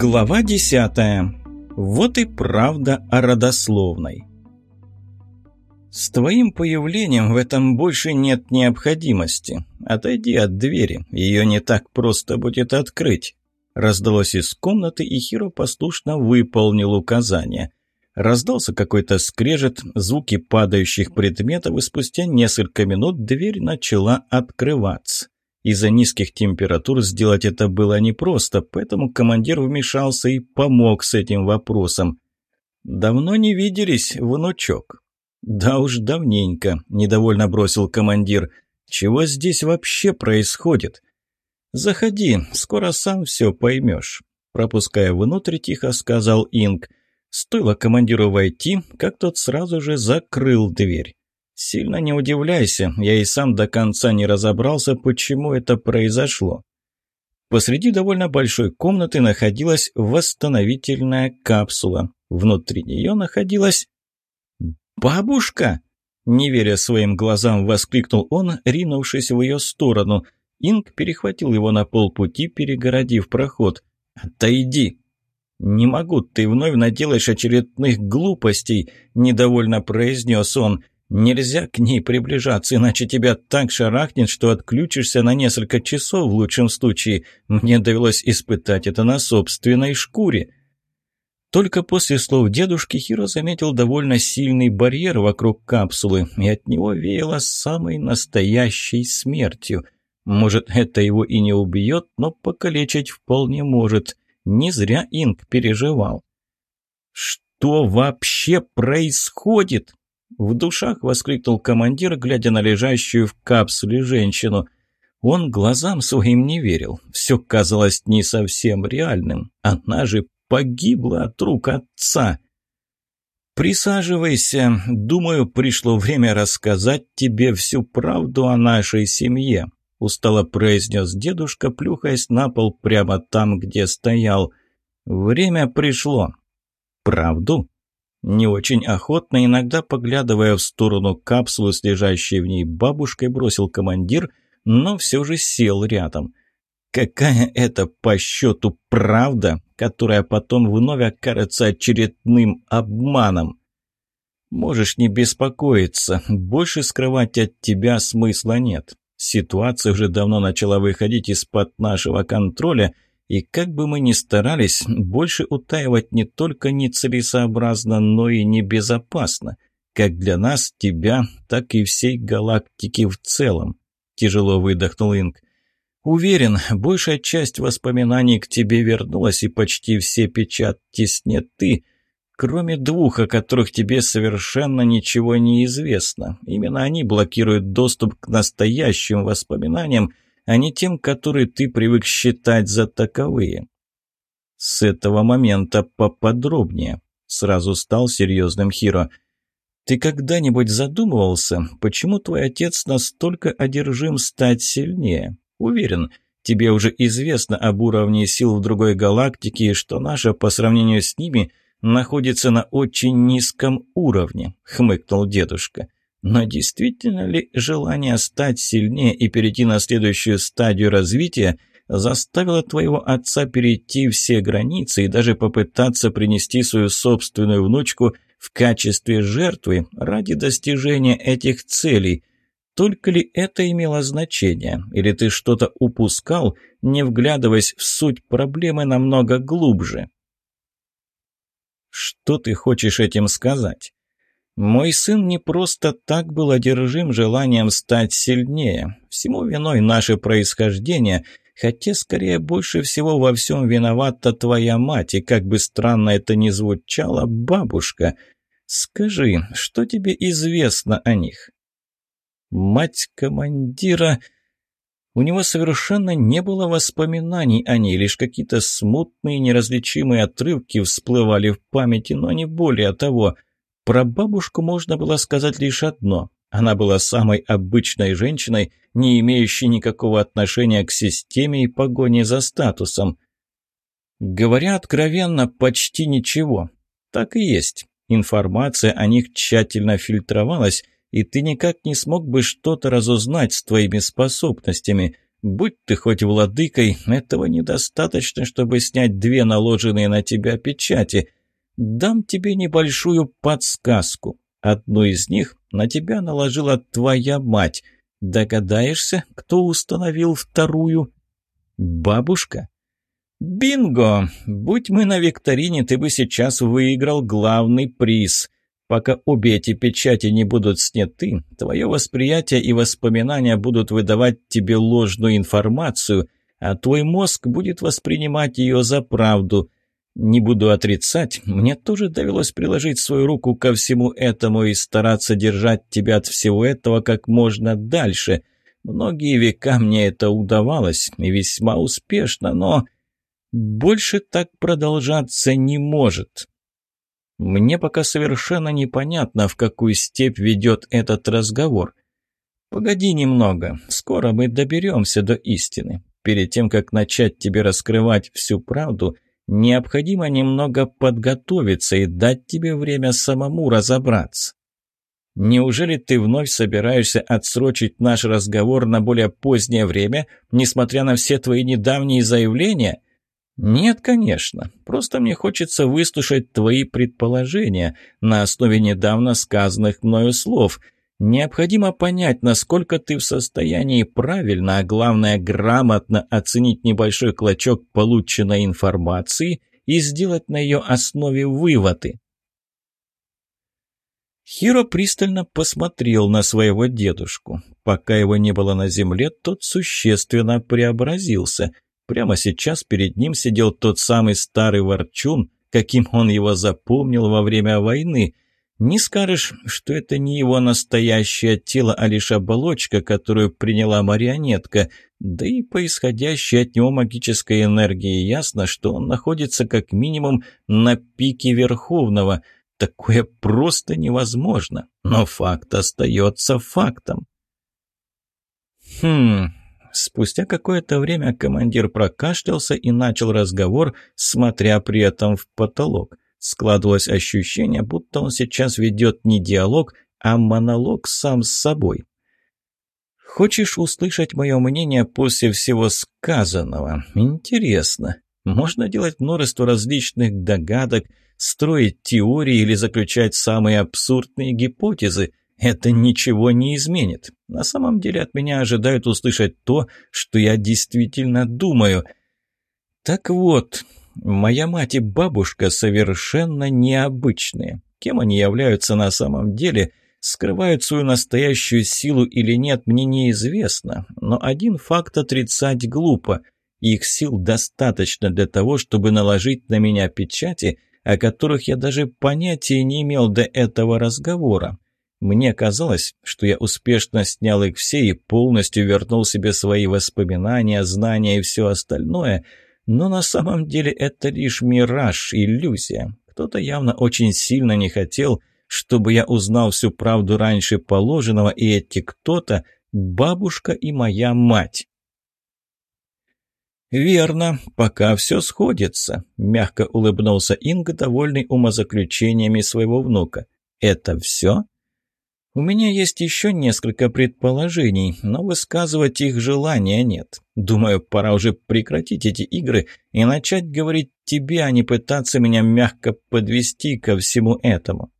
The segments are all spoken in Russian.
Глава десятая. Вот и правда о родословной. «С твоим появлением в этом больше нет необходимости. Отойди от двери, ее не так просто будет открыть». Раздалось из комнаты, и Хиро послушно выполнил указание. Раздался какой-то скрежет, звуки падающих предметов, и спустя несколько минут дверь начала открываться. Из-за низких температур сделать это было непросто, поэтому командир вмешался и помог с этим вопросом. «Давно не виделись, внучок?» «Да уж давненько», – недовольно бросил командир. «Чего здесь вообще происходит?» «Заходи, скоро сам все поймешь», – пропуская внутрь, тихо сказал Инг. Стоило командиру войти, как тот сразу же закрыл дверь. Сильно не удивляйся, я и сам до конца не разобрался, почему это произошло. Посреди довольно большой комнаты находилась восстановительная капсула. Внутри нее находилась... «Бабушка!» Не веря своим глазам, воскликнул он, ринувшись в ее сторону. Инг перехватил его на полпути, перегородив проход. «Отойди!» «Не могу, ты вновь наделаешь очередных глупостей», – недовольно произнес он. Нельзя к ней приближаться, иначе тебя так шарахнет, что отключишься на несколько часов в лучшем случае. Мне довелось испытать это на собственной шкуре. Только после слов дедушки Хиро заметил довольно сильный барьер вокруг капсулы, и от него веяло самой настоящей смертью. Может, это его и не убьет, но покалечить вполне может. Не зря Инг переживал. «Что вообще происходит?» В душах воскликнул командир, глядя на лежащую в капсуле женщину. Он глазам своим не верил. Все казалось не совсем реальным. Она же погибла от рук отца. «Присаживайся. Думаю, пришло время рассказать тебе всю правду о нашей семье», — устало произнес дедушка, плюхаясь на пол прямо там, где стоял. «Время пришло». «Правду?» Не очень охотно, иногда поглядывая в сторону капсулы с лежащей в ней бабушкой, бросил командир, но все же сел рядом. Какая это по счету правда, которая потом вновь окажется очередным обманом? Можешь не беспокоиться, больше скрывать от тебя смысла нет. Ситуация уже давно начала выходить из-под нашего контроля – и как бы мы ни старались, больше утаивать не только нецелесообразно, но и небезопасно. Как для нас, тебя, так и всей галактики в целом. Тяжело выдохнул Инг. Уверен, большая часть воспоминаний к тебе вернулась, и почти все печатки сняты, кроме двух, о которых тебе совершенно ничего не известно. Именно они блокируют доступ к настоящим воспоминаниям, а не тем, которые ты привык считать за таковые. С этого момента поподробнее. Сразу стал серьезным Хиро. Ты когда-нибудь задумывался, почему твой отец настолько одержим стать сильнее? Уверен, тебе уже известно об уровне сил в другой галактике и что наша по сравнению с ними находится на очень низком уровне, хмыкнул дедушка. Но действительно ли желание стать сильнее и перейти на следующую стадию развития заставило твоего отца перейти все границы и даже попытаться принести свою собственную внучку в качестве жертвы ради достижения этих целей? Только ли это имело значение? Или ты что-то упускал, не вглядываясь в суть проблемы намного глубже? Что ты хочешь этим сказать? Мой сын не просто так был одержим желанием стать сильнее. Всему виной наше происхождение, хотя скорее больше всего во всем виновата твоя мать, и как бы странно это ни звучало, бабушка. Скажи, что тебе известно о них? Мать командира... У него совершенно не было воспоминаний о ней, лишь какие-то смутные неразличимые отрывки всплывали в памяти, но не более того – про бабушку можно было сказать лишь одно. Она была самой обычной женщиной, не имеющей никакого отношения к системе и погоне за статусом. Говоря откровенно, почти ничего. Так и есть. Информация о них тщательно фильтровалась, и ты никак не смог бы что-то разузнать с твоими способностями. Будь ты хоть владыкой, этого недостаточно, чтобы снять две наложенные на тебя печати. Дам тебе небольшую подсказку. Одну из них на тебя наложила твоя мать. Догадаешься, кто установил вторую? Бабушка? Бинго! Будь мы на викторине, ты бы сейчас выиграл главный приз. Пока обе эти печати не будут сняты, твое восприятие и воспоминания будут выдавать тебе ложную информацию, а твой мозг будет воспринимать ее за правду. Не буду отрицать, мне тоже довелось приложить свою руку ко всему этому и стараться держать тебя от всего этого как можно дальше. Многие века мне это удавалось, и весьма успешно, но больше так продолжаться не может. Мне пока совершенно непонятно, в какую степь ведет этот разговор. Погоди немного, скоро мы доберемся до истины. Перед тем, как начать тебе раскрывать всю правду, необходимо немного подготовиться и дать тебе время самому разобраться. Неужели ты вновь собираешься отсрочить наш разговор на более позднее время, несмотря на все твои недавние заявления?» «Нет, конечно. Просто мне хочется выслушать твои предположения на основе недавно сказанных мною слов. Необходимо понять, насколько ты в состоянии правильно, а главное грамотно оценить небольшой клочок полученной информации и сделать на ее основе выводы». Хиро пристально посмотрел на своего дедушку. Пока его не было на земле, тот существенно преобразился – Прямо сейчас перед ним сидел тот самый старый ворчун, каким он его запомнил во время войны. Не скажешь, что это не его настоящее тело, а лишь оболочка, которую приняла марионетка. Да и по исходящей от него магической энергии ясно, что он находится как минимум на пике Верховного. Такое просто невозможно. Но факт остается фактом. Хм, Спустя какое-то время командир прокашлялся и начал разговор, смотря при этом в потолок. Складывалось ощущение, будто он сейчас ведет не диалог, а монолог сам с собой. «Хочешь услышать мое мнение после всего сказанного? Интересно. Можно делать множество различных догадок, строить теории или заключать самые абсурдные гипотезы – это ничего не изменит. На самом деле от меня ожидают услышать то, что я действительно думаю. Так вот, моя мать и бабушка совершенно необычные. Кем они являются на самом деле, скрывают свою настоящую силу или нет, мне неизвестно. Но один факт отрицать глупо. Их сил достаточно для того, чтобы наложить на меня печати, о которых я даже понятия не имел до этого разговора. Мне казалось, что я успешно снял их все и полностью вернул себе свои воспоминания, знания и все остальное, но на самом деле это лишь мираж, иллюзия. Кто-то явно очень сильно не хотел, чтобы я узнал всю правду раньше положенного, и эти кто-то – бабушка и моя мать. «Верно, пока все сходится», – мягко улыбнулся Инга, довольный умозаключениями своего внука. «Это все?» У меня есть еще несколько предположений, но высказывать их желания нет. Думаю, пора уже прекратить эти игры и начать говорить тебе, а не пытаться меня мягко подвести ко всему этому.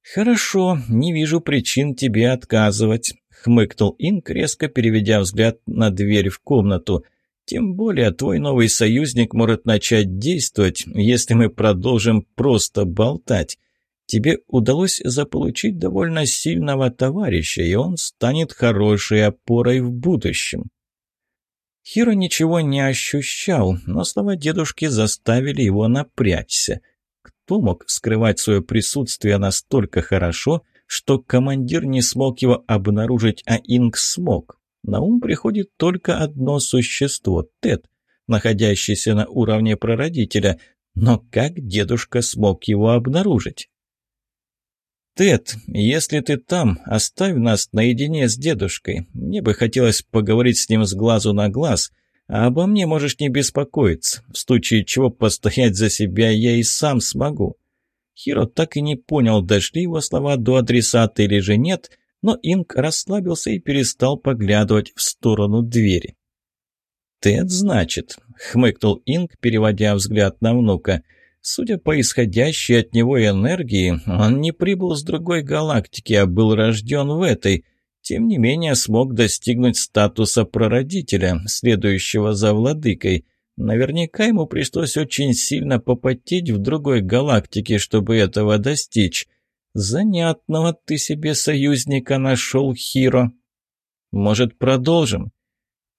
«Хорошо, не вижу причин тебе отказывать», — хмыкнул Инк, резко переведя взгляд на дверь в комнату. «Тем более твой новый союзник может начать действовать, если мы продолжим просто болтать. Тебе удалось заполучить довольно сильного товарища, и он станет хорошей опорой в будущем». Хиро ничего не ощущал, но слова дедушки заставили его напрячься. Кто мог скрывать свое присутствие настолько хорошо, что командир не смог его обнаружить, а Инг смог? На ум приходит только одно существо – Тед, находящийся на уровне прародителя. Но как дедушка смог его обнаружить? «Тед, если ты там, оставь нас наедине с дедушкой. Мне бы хотелось поговорить с ним с глазу на глаз, а обо мне можешь не беспокоиться. В случае чего постоять за себя я и сам смогу». Хиро так и не понял, дошли его слова до адресата или же нет, но Инк расслабился и перестал поглядывать в сторону двери. «Тед, значит», — хмыкнул Инг, переводя взгляд на внука. «Судя по исходящей от него энергии, он не прибыл с другой галактики, а был рожден в этой. Тем не менее, смог достигнуть статуса прародителя, следующего за владыкой. Наверняка ему пришлось очень сильно попотеть в другой галактике, чтобы этого достичь. Занятного ты себе союзника нашел, Хиро. Может, продолжим?»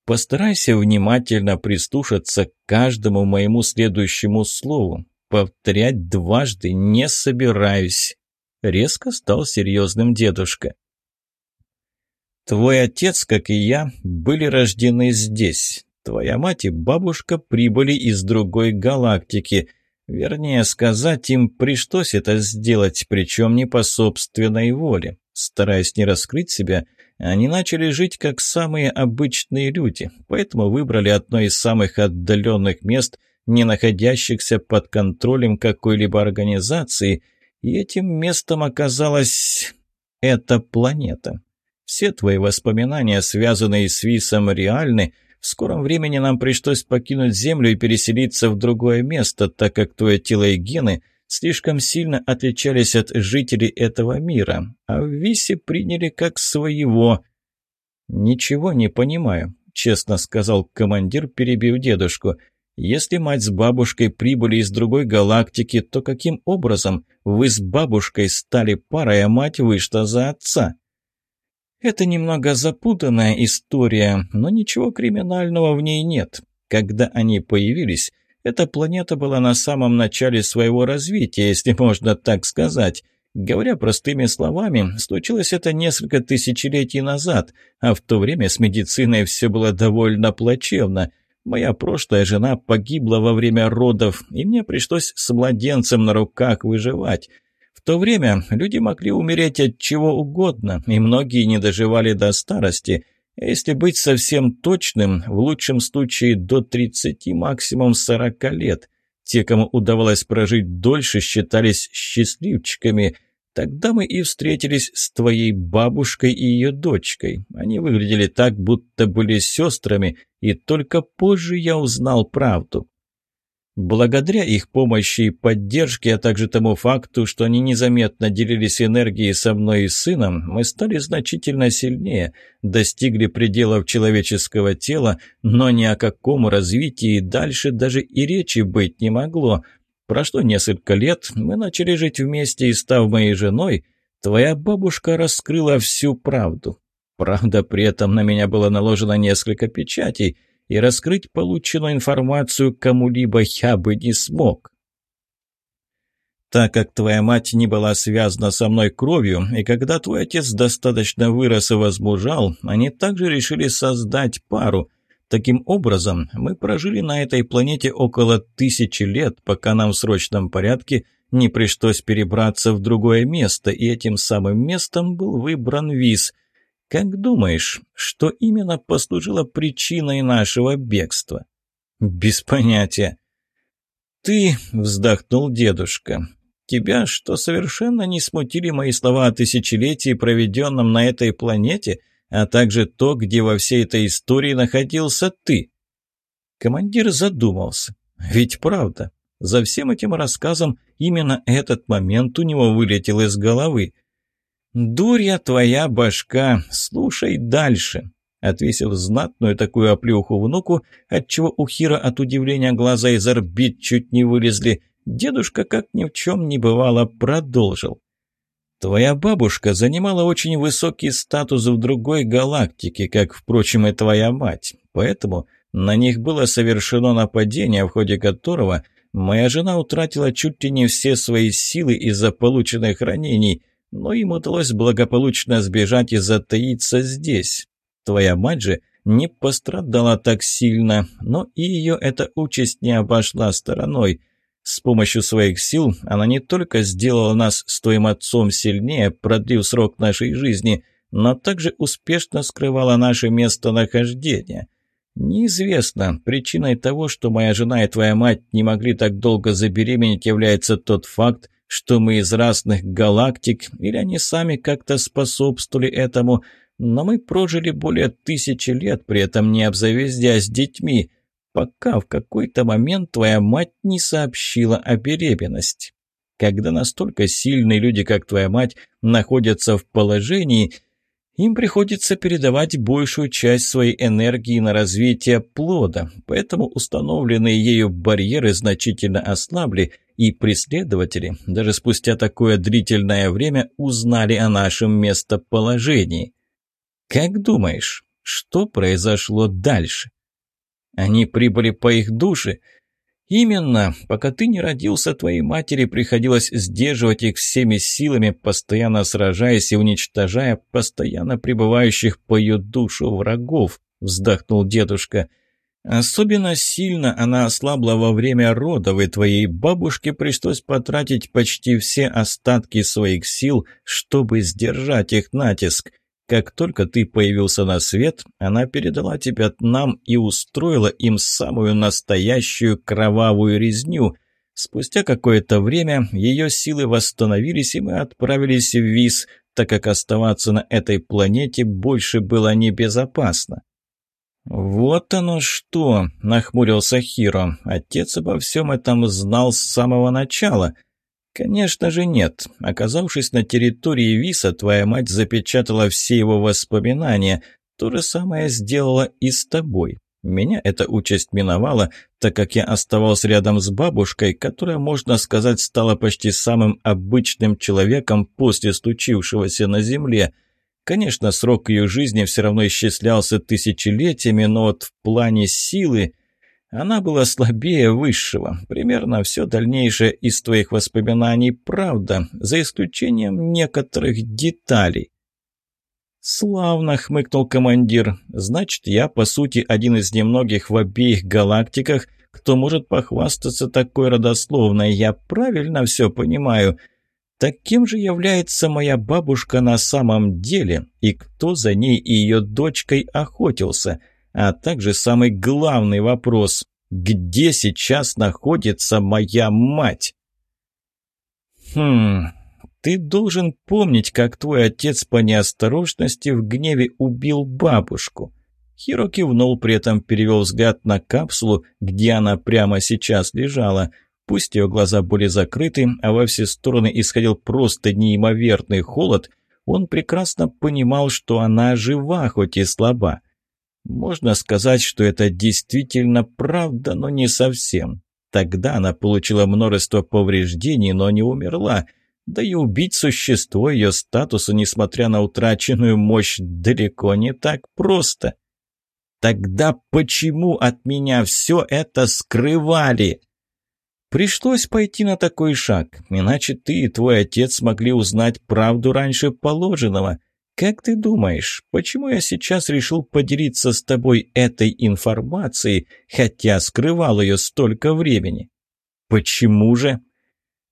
Постарайся внимательно прислушаться к каждому моему следующему слову. Повторять дважды не собираюсь. Резко стал серьезным дедушка. Твой отец, как и я, были рождены здесь. Твоя мать и бабушка прибыли из другой галактики. Вернее сказать, им пришлось это сделать, причем не по собственной воле. Стараясь не раскрыть себя, они начали жить как самые обычные люди, поэтому выбрали одно из самых отдаленных мест, не находящихся под контролем какой-либо организации, и этим местом оказалась эта планета. Все твои воспоминания, связанные с Висом, реальны. В скором времени нам пришлось покинуть Землю и переселиться в другое место, так как твое тело и гены – слишком сильно отличались от жителей этого мира, а в Висе приняли как своего. «Ничего не понимаю», — честно сказал командир, перебив дедушку. «Если мать с бабушкой прибыли из другой галактики, то каким образом вы с бабушкой стали парой, а мать вышла за отца?» Это немного запутанная история, но ничего криминального в ней нет. Когда они появились, эта планета была на самом начале своего развития, если можно так сказать. Говоря простыми словами, случилось это несколько тысячелетий назад, а в то время с медициной все было довольно плачевно. Моя прошлая жена погибла во время родов, и мне пришлось с младенцем на руках выживать. В то время люди могли умереть от чего угодно, и многие не доживали до старости – если быть совсем точным, в лучшем случае до 30, максимум 40 лет. Те, кому удавалось прожить дольше, считались счастливчиками. Тогда мы и встретились с твоей бабушкой и ее дочкой. Они выглядели так, будто были сестрами, и только позже я узнал правду. Благодаря их помощи и поддержке, а также тому факту, что они незаметно делились энергией со мной и сыном, мы стали значительно сильнее, достигли пределов человеческого тела, но ни о каком развитии дальше даже и речи быть не могло. Прошло несколько лет, мы начали жить вместе и, став моей женой, твоя бабушка раскрыла всю правду. Правда, при этом на меня было наложено несколько печатей – и раскрыть полученную информацию кому-либо я бы не смог. Так как твоя мать не была связана со мной кровью, и когда твой отец достаточно вырос и возмужал, они также решили создать пару. Таким образом, мы прожили на этой планете около тысячи лет, пока нам в срочном порядке не пришлось перебраться в другое место, и этим самым местом был выбран Виз – как думаешь, что именно послужило причиной нашего бегства? Без понятия. Ты, вздохнул дедушка, тебя что совершенно не смутили мои слова о тысячелетии, проведенном на этой планете, а также то, где во всей этой истории находился ты? Командир задумался. Ведь правда, за всем этим рассказом именно этот момент у него вылетел из головы – «Дурья твоя башка, слушай дальше!» Отвесив знатную такую оплюху внуку, отчего у Хира от удивления глаза из орбит чуть не вылезли, дедушка, как ни в чем не бывало, продолжил. «Твоя бабушка занимала очень высокий статус в другой галактике, как, впрочем, и твоя мать, поэтому на них было совершено нападение, в ходе которого моя жена утратила чуть ли не все свои силы из-за полученных ранений – но им удалось благополучно сбежать и затаиться здесь. Твоя мать же не пострадала так сильно, но и ее эта участь не обошла стороной. С помощью своих сил она не только сделала нас с твоим отцом сильнее, продлив срок нашей жизни, но также успешно скрывала наше местонахождение. Неизвестно, причиной того, что моя жена и твоя мать не могли так долго забеременеть, является тот факт, что мы из разных галактик, или они сами как-то способствовали этому, но мы прожили более тысячи лет, при этом не обзавездясь детьми, пока в какой-то момент твоя мать не сообщила о беременности. Когда настолько сильные люди, как твоя мать, находятся в положении, им приходится передавать большую часть своей энергии на развитие плода, поэтому установленные ею барьеры значительно ослабли, и преследователи даже спустя такое длительное время узнали о нашем местоположении. Как думаешь, что произошло дальше? Они прибыли по их душе. Именно, пока ты не родился, твоей матери приходилось сдерживать их всеми силами, постоянно сражаясь и уничтожая постоянно пребывающих по ее душу врагов, вздохнул дедушка. Особенно сильно она ослабла во время родов, и твоей бабушке пришлось потратить почти все остатки своих сил, чтобы сдержать их натиск. Как только ты появился на свет, она передала тебя нам и устроила им самую настоящую кровавую резню. Спустя какое-то время ее силы восстановились, и мы отправились в Виз, так как оставаться на этой планете больше было небезопасно. «Вот оно что!» – нахмурился Хиро. «Отец обо всем этом знал с самого начала». «Конечно же нет. Оказавшись на территории Виса, твоя мать запечатала все его воспоминания. То же самое сделала и с тобой. Меня эта участь миновала, так как я оставался рядом с бабушкой, которая, можно сказать, стала почти самым обычным человеком после случившегося на земле. Конечно, срок ее жизни все равно исчислялся тысячелетиями, но вот в плане силы... Она была слабее высшего. Примерно все дальнейшее из твоих воспоминаний правда, за исключением некоторых деталей. «Славно», — хмыкнул командир. «Значит, я, по сути, один из немногих в обеих галактиках, кто может похвастаться такой родословной. Я правильно все понимаю. Так кем же является моя бабушка на самом деле, и кто за ней и ее дочкой охотился?» А также самый главный вопрос – где сейчас находится моя мать? Хм, ты должен помнить, как твой отец по неосторожности в гневе убил бабушку. Хиро кивнул, при этом перевел взгляд на капсулу, где она прямо сейчас лежала. Пусть ее глаза были закрыты, а во все стороны исходил просто неимоверный холод, он прекрасно понимал, что она жива, хоть и слаба. Можно сказать, что это действительно правда, но не совсем. Тогда она получила множество повреждений, но не умерла. Да и убить существо ее статуса, несмотря на утраченную мощь, далеко не так просто. Тогда почему от меня все это скрывали? Пришлось пойти на такой шаг, иначе ты и твой отец могли узнать правду раньше положенного. «Как ты думаешь, почему я сейчас решил поделиться с тобой этой информацией, хотя скрывал ее столько времени?» «Почему же?»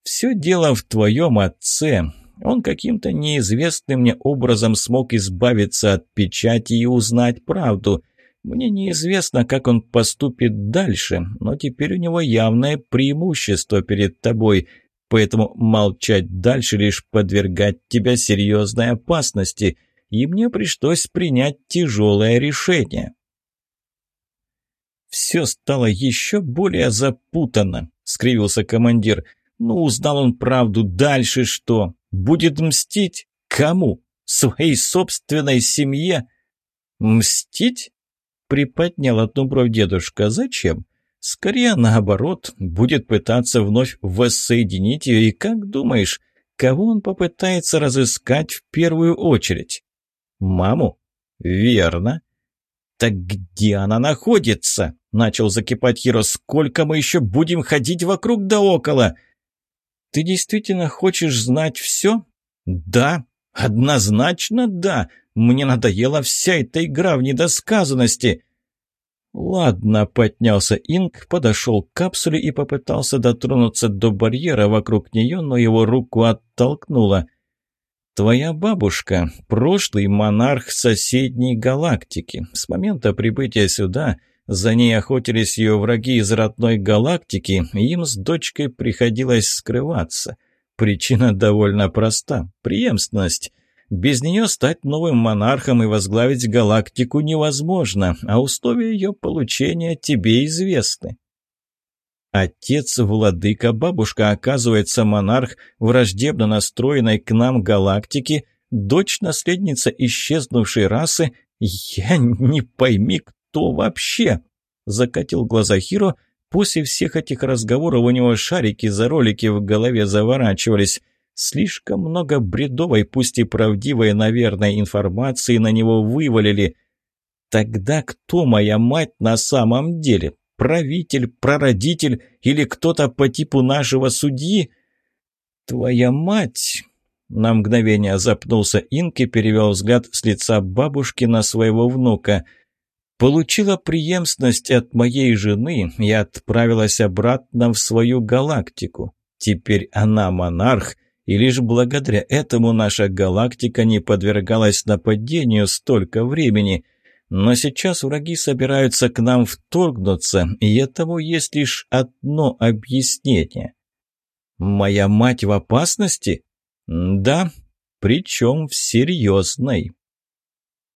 «Все дело в твоем отце. Он каким-то неизвестным мне образом смог избавиться от печати и узнать правду. Мне неизвестно, как он поступит дальше, но теперь у него явное преимущество перед тобой» поэтому молчать дальше лишь подвергать тебя серьезной опасности, и мне пришлось принять тяжелое решение. «Все стало еще более запутанно», — скривился командир. «Ну, узнал он правду, дальше что? Будет мстить? Кому? Своей собственной семье?» «Мстить?» — приподнял одну бровь дедушка. «Зачем? Скорее наоборот, будет пытаться вновь воссоединить ее, и как думаешь, кого он попытается разыскать в первую очередь? Маму? Верно. Так где она находится? Начал закипать Хиро. Сколько мы еще будем ходить вокруг да около? Ты действительно хочешь знать все? Да, однозначно да. Мне надоела вся эта игра в недосказанности. «Ладно», — поднялся Инг, подошел к капсуле и попытался дотронуться до барьера вокруг нее, но его руку оттолкнуло. «Твоя бабушка — прошлый монарх соседней галактики. С момента прибытия сюда за ней охотились ее враги из родной галактики, и им с дочкой приходилось скрываться. Причина довольно проста — преемственность». Без нее стать новым монархом и возглавить галактику невозможно, а условия ее получения тебе известны. Отец, владыка, бабушка, оказывается, монарх враждебно настроенной к нам галактики, дочь наследница исчезнувшей расы. Я не пойми, кто вообще? Закатил глаза Хиро. После всех этих разговоров у него шарики за ролики в голове заворачивались. Слишком много бредовой, пусть и правдивой, наверное, информации на него вывалили. Тогда кто моя мать на самом деле? правитель, прародитель или кто-то по типу нашего судьи? Твоя мать...» На мгновение запнулся Инк и перевел взгляд с лица бабушки на своего внука. «Получила преемственность от моей жены и отправилась обратно в свою галактику. Теперь она монарх, и лишь благодаря этому наша галактика не подвергалась нападению столько времени. Но сейчас враги собираются к нам вторгнуться, и этому есть лишь одно объяснение. Моя мать в опасности? Да, причем в серьезной.